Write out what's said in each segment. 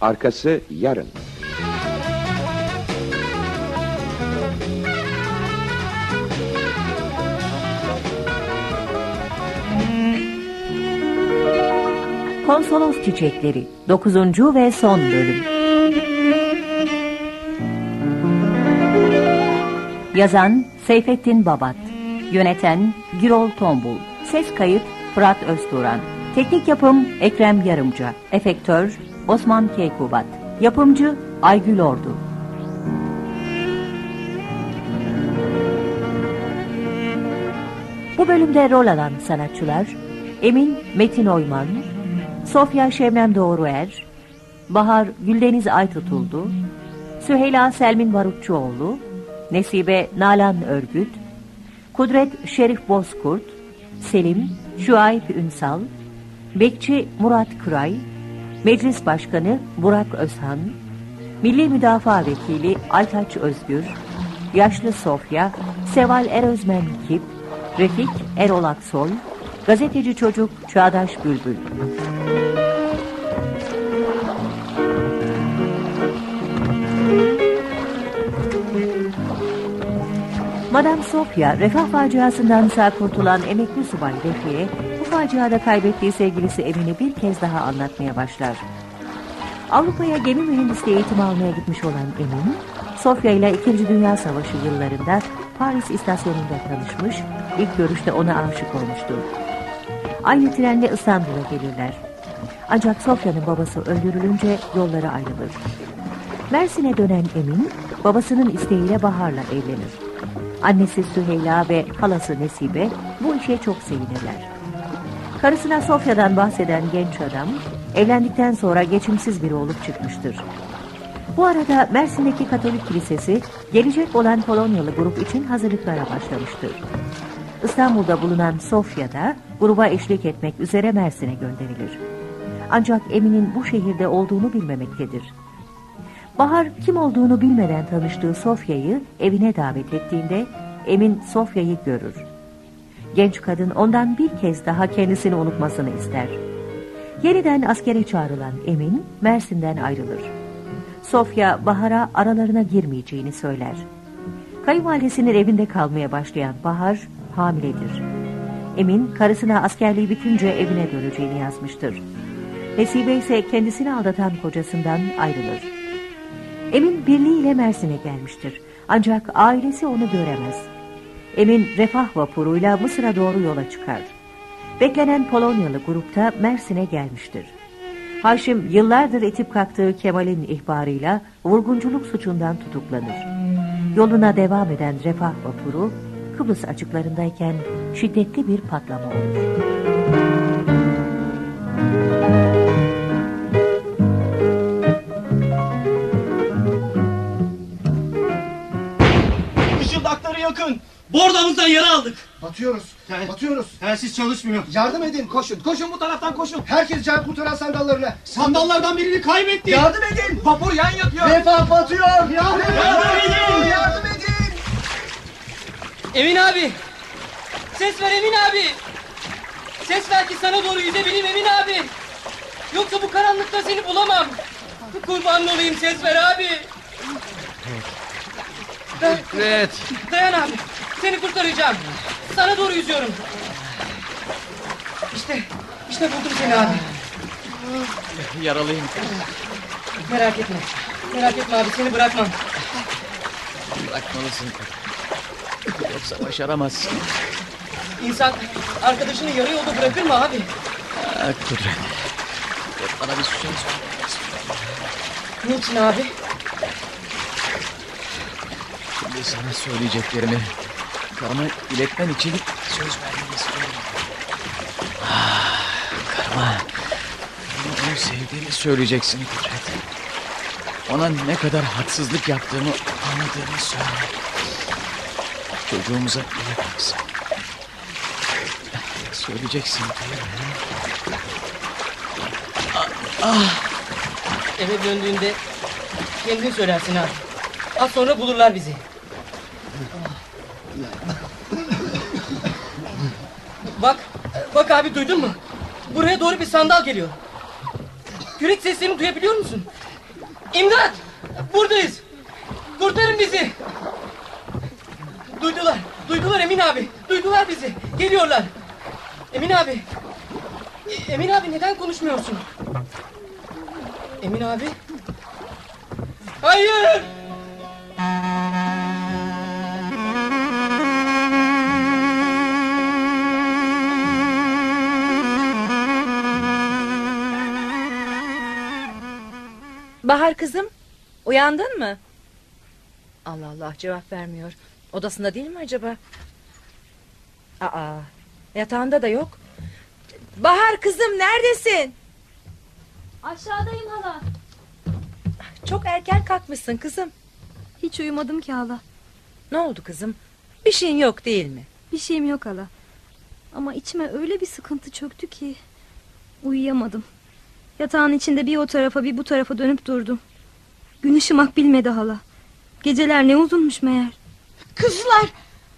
Arkası yarın. Konsolos Çiçekleri 9. ve son bölüm Yazan Seyfettin Babat Yöneten Girol Tombul Ses kayıt Fırat Özturan Teknik yapım Ekrem Yarımca Efektör Osman Keykubat Yapımcı Aygül Ordu. Bu bölümde rol alan sanatçılar Emin Metin Oyman, Sofya Şebnem Doğruer, Bahar Güldeniz Aytutuldu, Süheyla Selmin Barutçuoğlu, Nesibe Nalan Örgüt, Kudret Şerif Bozkurt, Selim Şuayb Ünsal, Bekçi Murat Kıray, Meclis Başkanı Burak Özhan, Milli Müdafaa Vekili Aytaç Özgür, Yaşlı Sofya, Seval Erözmen Kip, Refik Erol Aksoy, Gazeteci Çocuk Çağdaş Bülbül. Madame Sofia, refah faciasından sağ kurtulan emekli subay Refik'e faciada kaybettiği sevgilisi Emin'i bir kez daha anlatmaya başlar. Avrupa'ya gemi mühendisliği eğitimi almaya gitmiş olan Emin, Sofya ile 2. Dünya Savaşı yıllarında Paris istasyonunda tanışmış, ilk görüşte ona aşık olmuştur. Aynı trenle İstanbul'a gelirler. Ancak Sofya'nın babası öldürülünce yolları ayrılır. Mersin'e dönen Emin, babasının isteğiyle Bahar'la evlenir. Annesi Süheyla ve halası Nesibe bu işe çok sevinirler. Karısına Sofya'dan bahseden genç adam, evlendikten sonra geçimsiz biri olup çıkmıştır. Bu arada Mersin'deki Katolik Kilisesi, gelecek olan Polonyalı grup için hazırlıklara başlamıştır. İstanbul'da bulunan Sofya'da gruba eşlik etmek üzere Mersin'e gönderilir. Ancak Emin'in bu şehirde olduğunu bilmemektedir. Bahar kim olduğunu bilmeden tanıştığı Sofya'yı evine davet ettiğinde Emin Sofya'yı görür. Genç kadın ondan bir kez daha kendisini unutmasını ister. Yeniden askere çağrılan Emin Mersin'den ayrılır. Sofya Bahar'a aralarına girmeyeceğini söyler. Kayınvalidesinin evinde kalmaya başlayan Bahar hamiledir. Emin karısına askerliği bitince evine döneceğini yazmıştır. Nesibe ise kendisini aldatan kocasından ayrılır. Emin birliğiyle Mersin'e gelmiştir. Ancak ailesi onu göremez. Emin refah vapuruyla Mısır'a doğru yola çıkar. Beklenen Polonyalı grupta Mersin'e gelmiştir. Haşim yıllardır itip kalktığı Kemal'in ihbarıyla vurgunculuk suçundan tutuklanır. Yoluna devam eden refah vapuru Kıbrıs açıklarındayken şiddetli bir patlama olur. Işıldakları yakın. Bordamızdan yara aldık. Batıyoruz. Tel- Batıyoruz. Telsiz çalışmıyor. Yardım edin. Koşun, koşun bu taraftan koşun. Herkes can kurtaran sandallarına. Sandallardan birini kaybettik. Yardım edin. Vapur yan yakıyor. Refah batıyor. Yardım edin. Yardım edin. Yardım edin. Emin abi. Ses ver Emin abi. Ses ver ki sana doğru yüzebileyim Emin abi. Yoksa bu karanlıkta seni bulamam. Kurban olayım ses ver abi. Evet. Dayan abi. Seni kurtaracağım. Sana doğru yüzüyorum. İşte, işte buldum seni abi. Yaralıyım. Merak etme. Merak etme abi seni bırakmam. Bırakmalısın. Yoksa başaramazsın. İnsan arkadaşını yarı yolda bırakır mı abi? Ah, Kudret. Bana bir söz ver. Niçin abi? Şimdi sana söyleyeceklerimi karıma iletmen için söz vermeni istiyorum. Ah, karıma. Onu sevdiğini söyleyeceksin Kudret. Ona ne kadar haksızlık yaptığımı anladığını söyle. Çocuğumuza iyi baksın. Söyleyeceksin değil mi? Eve döndüğünde kendin söylersin abi. Az sonra bulurlar bizi. Bak, bak abi duydun mu? Buraya doğru bir sandal geliyor. Yürek seslerini duyabiliyor musun? İmdat! Buradayız. Kurtarın bizi. Duydular. Duydular Emin abi. Duydular bizi. Geliyorlar. Emin abi. Emin abi neden konuşmuyorsun? Emin abi. Hayır. Bahar kızım, uyandın mı? Allah Allah cevap vermiyor. Odasında değil mi acaba? Aa, yatağında da yok. Bahar kızım neredesin? Aşağıdayım hala. Çok erken kalkmışsın kızım. Hiç uyumadım ki hala. Ne oldu kızım? Bir şeyin yok değil mi? Bir şeyim yok hala. Ama içime öyle bir sıkıntı çöktü ki uyuyamadım. Yatağın içinde bir o tarafa bir bu tarafa dönüp durdum. Gün ışımak bilmedi hala. Geceler ne uzunmuş meğer. Kızlar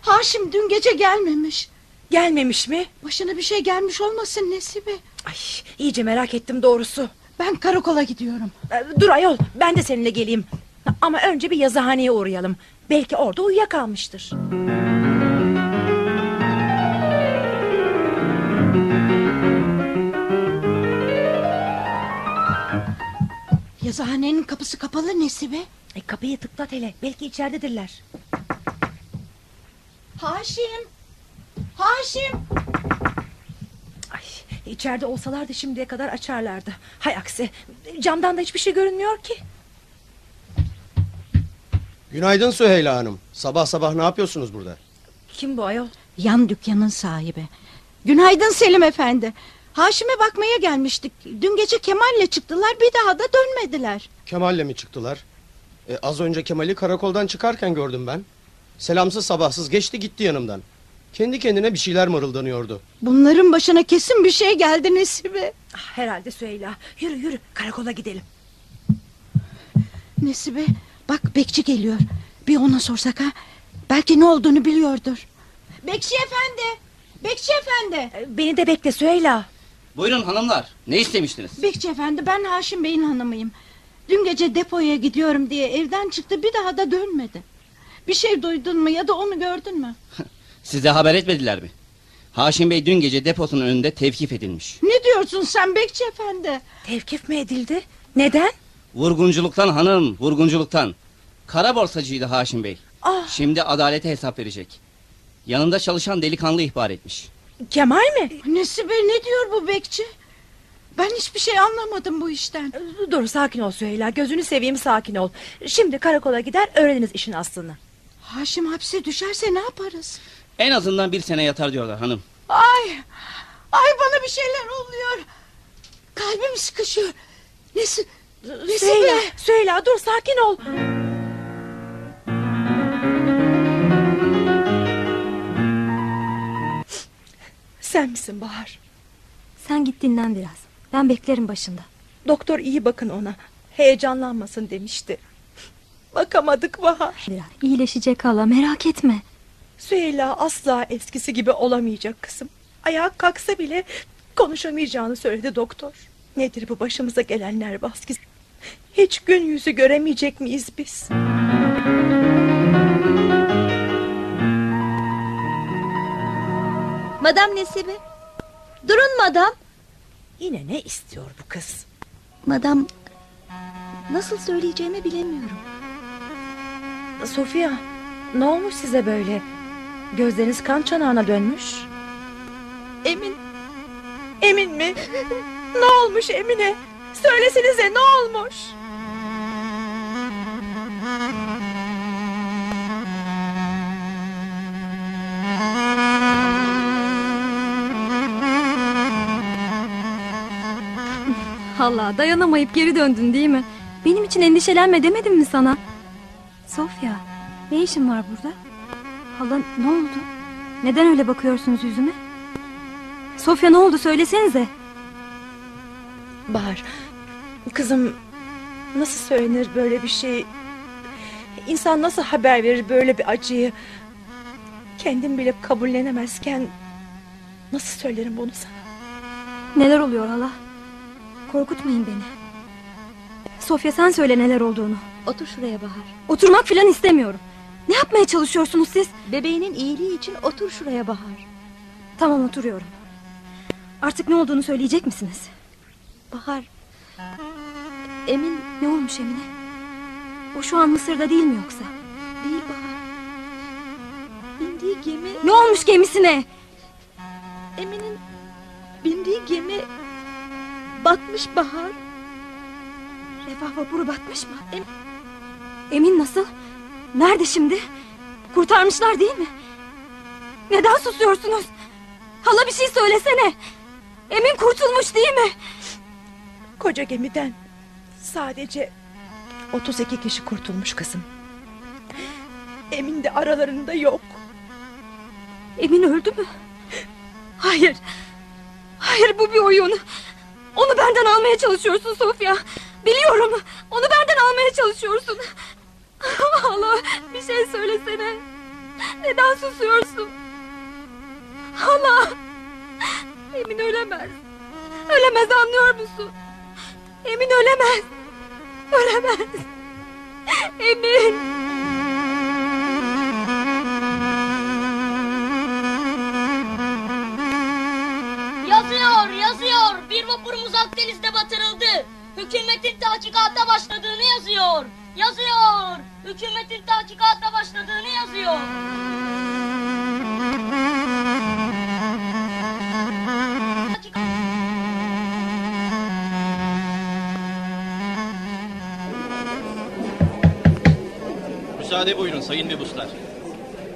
Haşim dün gece gelmemiş. Gelmemiş mi? Başına bir şey gelmiş olmasın Nesibe. Ay, iyice merak ettim doğrusu. Ben karakola gidiyorum. Ee, Dur ayol, ben de seninle geleyim. Ama önce bir yazıhaneye uğrayalım. Belki orada uyuyakalmıştır. Yazıhanenin kapısı kapalı Nesibe. E, kapıyı tıklat hele, belki içeridedirler. Haşim. Haşim. Ay, içeride olsalardı şimdiye kadar açarlardı. Hay aksi, camdan da hiçbir şey görünmüyor ki. Günaydın Süheyla Hanım. Sabah sabah ne yapıyorsunuz burada? Kim bu ayol? Yan dükkanın sahibi. Günaydın Selim Efendi. Haşim'e bakmaya gelmiştik. Dün gece Kemal'le çıktılar bir daha da dönmediler. Kemal'le mi çıktılar? E, az önce Kemal'i karakoldan çıkarken gördüm ben. Selamsız sabahsız geçti gitti yanımdan. Kendi kendine bir şeyler mırıldanıyordu. Bunların başına kesin bir şey geldi Nesibe. Ah, herhalde Süheyla. Yürü yürü, karakola gidelim. Nesibe bak bekçi geliyor. Bir ona sorsak ha. Belki ne olduğunu biliyordur. Bekçi efendi. Bekçi efendi. Beni de bekle Süheyla. Buyurun hanımlar. Ne istemiştiniz? Bekçi efendi ben Haşim Bey'in hanımıyım. Dün gece depoya gidiyorum diye evden çıktı bir daha da dönmedi. Bir şey duydun mu ya da onu gördün mü? Size haber etmediler mi? Haşim Bey dün gece deposunun önünde tevkif edilmiş. Ne diyorsun sen bekçi efendi? Tevkif mi edildi? Neden? Vurgunculuktan hanım, vurgunculuktan. Kara borsacıydı Haşim Bey. Ah, Şimdi adalete hesap verecek. Yanında çalışan delikanlı ihbar etmiş. Kemal mi? Nesibe ne diyor bu bekçi? Ben hiçbir şey anlamadım bu işten. E, Dur sakin ol Süheyla, gözünü seveyim sakin ol. Şimdi karakola gider öğreniniz işin aslını. Haşim hapse düşerse ne yaparız? En azından bir sene yatar diyorlar hanım. Ay, ay bana bir şeyler oluyor. Kalbim sıkışıyor. Nesi, Süheyla, Nesibe. Süheyla dur sakin ol. Sen misin Bahar? Sen git dinlen biraz. Ben beklerim başında. Doktor iyi bakın ona. Heyecanlanmasın demişti. Bakamadık Bahar. Biraz. İyileşecek hala merak etme. Süheyla asla eskisi gibi olamayacak kızım. Ayağa kalksa bile konuşamayacağını söyledi doktor. Nedir bu başımıza gelenler baskısı? Hiç gün yüzü göremeyecek miyiz biz? Madam Nesibe. Durun madam. Yine ne istiyor bu kız? Madam nasıl söyleyeceğimi bilemiyorum. Sofia, ne olmuş size böyle? Gözleriniz kan çanağına dönmüş. Emin. Emin mi? ne olmuş Emine? Söylesenize ne olmuş? Allah dayanamayıp geri döndün değil mi? Benim için endişelenme demedim mi sana? Sofya ne işin var burada? Hala ne oldu? Neden öyle bakıyorsunuz yüzüme? Sofya ne oldu söylesenize. Bahar, kızım nasıl söylenir böyle bir şey? İnsan nasıl haber verir böyle bir acıyı? Kendim bile kabullenemezken nasıl söylerim bunu sana? Neler oluyor hala? Korkutmayın beni. Sofya sen söyle neler olduğunu. Otur şuraya Bahar. Oturmak falan istemiyorum. Ne yapmaya çalışıyorsunuz siz? Bebeğinin iyiliği için otur şuraya Bahar. Tamam oturuyorum. Artık ne olduğunu söyleyecek misiniz? Bahar. Emin Ne olmuş Emine? O şu an Mısır'da değil mi yoksa? değil Bahar. Bindiği gemi Ne olmuş gemisine? Emin'in bindiği gemi batmış Bahar. Refah vapuru batmış mı? Em- Emin nasıl? Nerede şimdi? Kurtarmışlar değil mi? Neden susuyorsunuz? Hala bir şey söylesene. Emin kurtulmuş değil mi? Koca gemiden sadece 32 kişi kurtulmuş kızım. Emin de aralarında yok. Emin öldü mü? Hayır. Hayır bu bir oyun. Onu benden almaya çalışıyorsun Sofya. Biliyorum. Onu benden almaya çalışıyorsun. Hala bir şey söylesene. Neden susuyorsun? Hala. Emin ölemez. Ölemez anlıyor musun? Emin ölemez. Ölemez. Emin. Tahkikata başladığını yazıyor. Yazıyor. Hükümetin tahkikata başladığını yazıyor. Müsaade buyurun sayın mebuslar.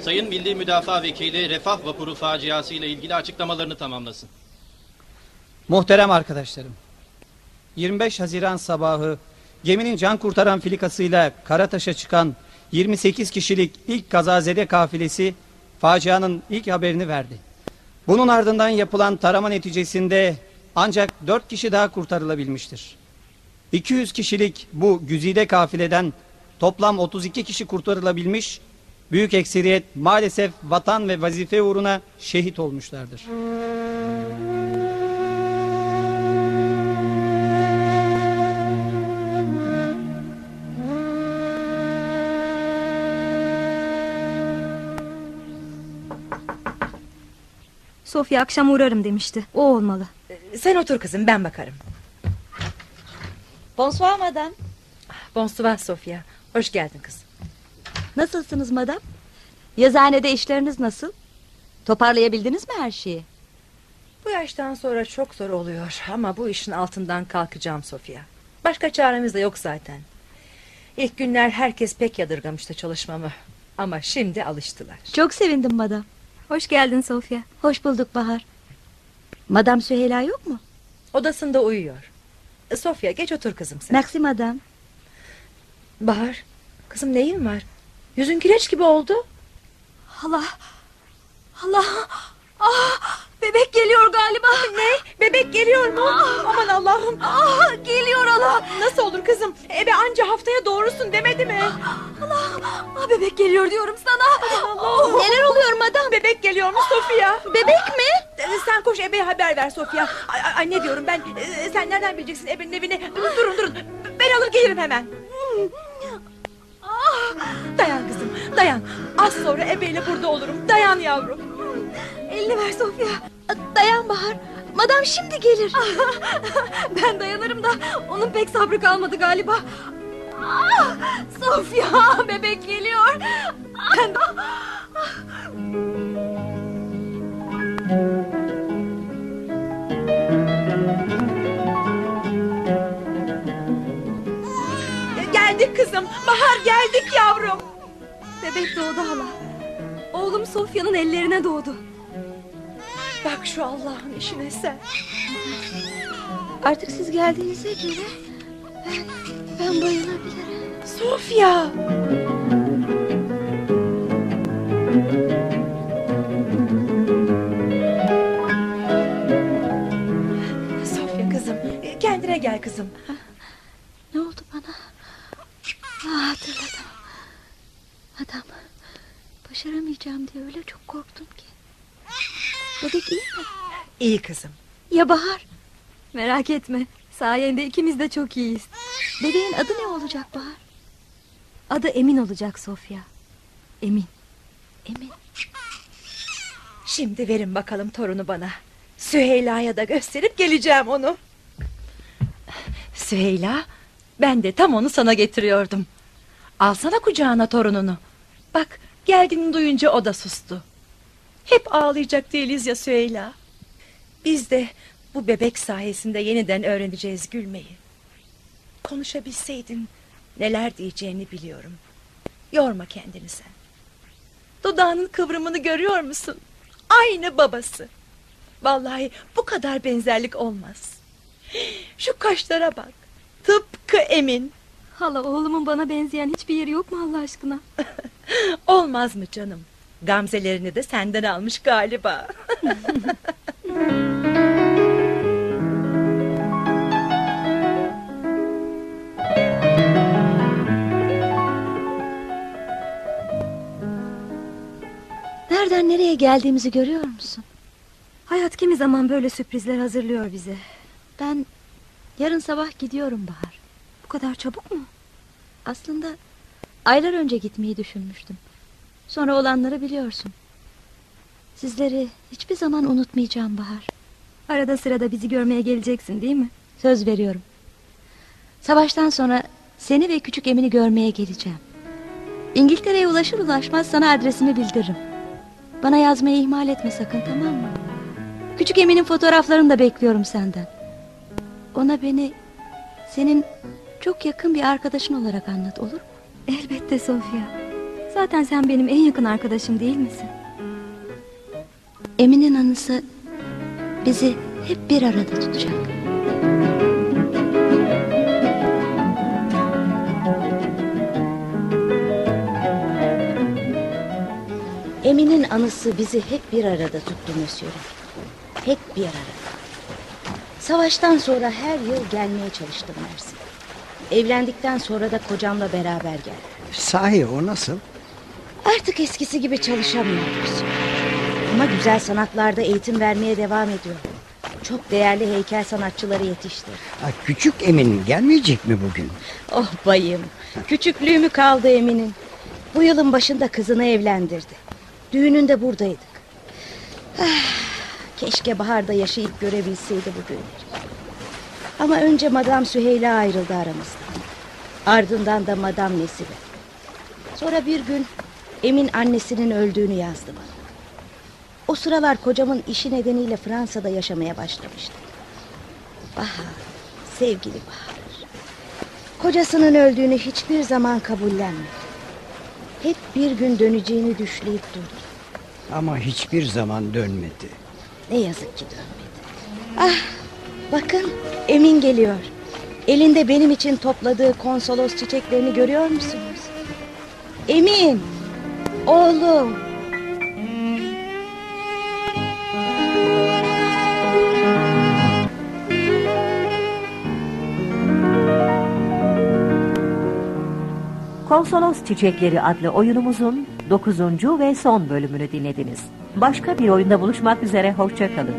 Sayın Milli Müdafaa Vekili Refah Vapuru faciası ile ilgili açıklamalarını tamamlasın. Muhterem arkadaşlarım. 25 Haziran sabahı geminin can kurtaran filikasıyla Karataş'a çıkan 28 kişilik ilk kazazede kafilesi facianın ilk haberini verdi. Bunun ardından yapılan tarama neticesinde ancak 4 kişi daha kurtarılabilmiştir. 200 kişilik bu güzide kafileden toplam 32 kişi kurtarılabilmiş, büyük ekseriyet maalesef vatan ve vazife uğruna şehit olmuşlardır. Sofya akşam uğrarım demişti. O olmalı. Sen otur kızım ben bakarım. Bonsoir madam. Bonsoir Sofia. Hoş geldin kızım. Nasılsınız madam? Yazıhanede işleriniz nasıl? Toparlayabildiniz mi her şeyi? Bu yaştan sonra çok zor oluyor ama bu işin altından kalkacağım Sofia. Başka çaremiz de yok zaten. İlk günler herkes pek yadırgamıştı çalışmamı. Ama şimdi alıştılar. Çok sevindim madam. Hoş geldin Sofya. Hoş bulduk Bahar. Madam Süheyla yok mu? Odasında uyuyor. E, Sofia geç otur kızım sen. Merci madam. Bahar kızım neyin var? Yüzün kireç gibi oldu. Hala. Hala. Ah, bebek geliyor galiba. Ne? Bebek geliyor mu? Aman Allah'ım. Ah, geliyor hala. Nasıl olur kızım? Ebe anca haftaya doğrusun demedi mi? Hala. Ah, bebek geliyor diyorum sana. Allah'ım. Neler oluyor madam? Bebek geliyormuş Sofia. Bebek mi? Ee, Sen koş ebeye haber ver Sofia. Ay, ay, ay, ne diyorum ben? Ee, Sen nereden bileceksin ebenin evini? Durun durun. Ben alır gelirim hemen. Ah, Dayan kızım dayan. Az sonra ebeyle burada olurum. Dayan yavrum. Elini ver Sofya. Dayan Bahar. Madam şimdi gelir. Ben dayanırım da onun pek sabrı kalmadı galiba. Ah, Sofya bebek geliyor. Ben... Ee, Geldik kızım. Bahar geldik yavrum. Bebek doğdu hala. Oğlum Sofya'nın ellerine doğdu. Bak şu Allah'ın işine sen. Artık siz geldiğinize göre ben, ben bayılabilirim. Sofya. Sofya kızım. Kendine gel kızım. Ne oldu bana? Ah, hatırladım. Adam başaramayacağım diye öyle çok korktum ki. Bebek iyi mi? İyi kızım. Ya Bahar? Merak etme. Sayende ikimiz de çok iyiyiz. Bebeğin adı ne olacak Bahar? Adı Emin olacak Sofya. Emin. Emin. Şimdi verin bakalım torunu bana. Süheyla'ya da gösterip geleceğim onu. Süheyla, ben de tam onu sana getiriyordum. Alsana kucağına torununu. Bak, geldiğini duyunca o da sustu. Hep ağlayacak değiliz ya Süheyla. Biz de bu bebek sayesinde yeniden öğreneceğiz gülmeyi. Konuşabilseydin neler diyeceğini biliyorum. Yorma kendini sen. Dudağının kıvrımını görüyor musun? Aynı babası. Vallahi bu kadar benzerlik olmaz. Şu kaşlara bak. Tıpkı Emin. Hala oğlumun bana benzeyen hiçbir yeri yok mu Allah aşkına? Olmaz mı canım? Gamzelerini de senden almış galiba. Nereden nereye geldiğimizi görüyor musun? Hayat kimi zaman böyle sürprizler hazırlıyor bize. Ben yarın sabah gidiyorum Bahar. Bu kadar çabuk mu? Aslında aylar önce gitmeyi düşünmüştüm. Sonra olanları biliyorsun. Sizleri hiçbir zaman unutmayacağım Bahar. Arada sırada bizi görmeye geleceksin değil mi? Söz veriyorum. Savaştan sonra seni ve küçük Emin'i görmeye geleceğim. İngiltere'ye ulaşır ulaşmaz sana adresimi bildiririm. Bana yazmayı ihmal etme sakın tamam mı? Küçük Emin'in fotoğraflarını da bekliyorum senden. Ona beni senin çok yakın bir arkadaşın olarak anlat olur mu? Elbette Sofya. Zaten sen benim en yakın arkadaşım değil misin? Emin'in anısı bizi hep bir arada tutacak. Emin'in anısı bizi hep bir arada tuttu Monsieur. Hep bir arada. Savaştan sonra her yıl gelmeye çalıştım Mersin. Evlendikten sonra da kocamla beraber geldim. Sahi o nasıl? Artık eskisi gibi çalışamıyoruz. Ama güzel sanatlarda eğitim vermeye devam ediyor. Çok değerli heykel sanatçıları yetişti. Ha, küçük Emin gelmeyecek mi bugün? Oh bayım. Küçüklüğümü kaldı Emin'in. Bu yılın başında kızını evlendirdi. Düğününde buradaydık. Ah, keşke baharda yaşayıp görebilseydi bu günleri. Ama önce Madame Süheyla ayrıldı aramızdan. Ardından da Madame Nesibe. Sonra bir gün Emin annesinin öldüğünü yazdı bana. O sıralar kocamın işi nedeniyle Fransa'da yaşamaya başlamıştı. Bahar, sevgili Bahar. Kocasının öldüğünü hiçbir zaman kabullenmedi. Hep bir gün döneceğini düşleyip durdu. Ama hiçbir zaman dönmedi. Ne yazık ki dönmedi. Ah, bakın Emin geliyor. Elinde benim için topladığı konsolos çiçeklerini görüyor musunuz? Emin, oğlum. Konsolos Çiçekleri adlı oyunumuzun 9. ve son bölümünü dinlediniz. Başka bir oyunda buluşmak üzere, hoşçakalın.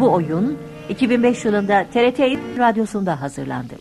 Bu oyun 2005 yılında TRT Radyosunda hazırlandı.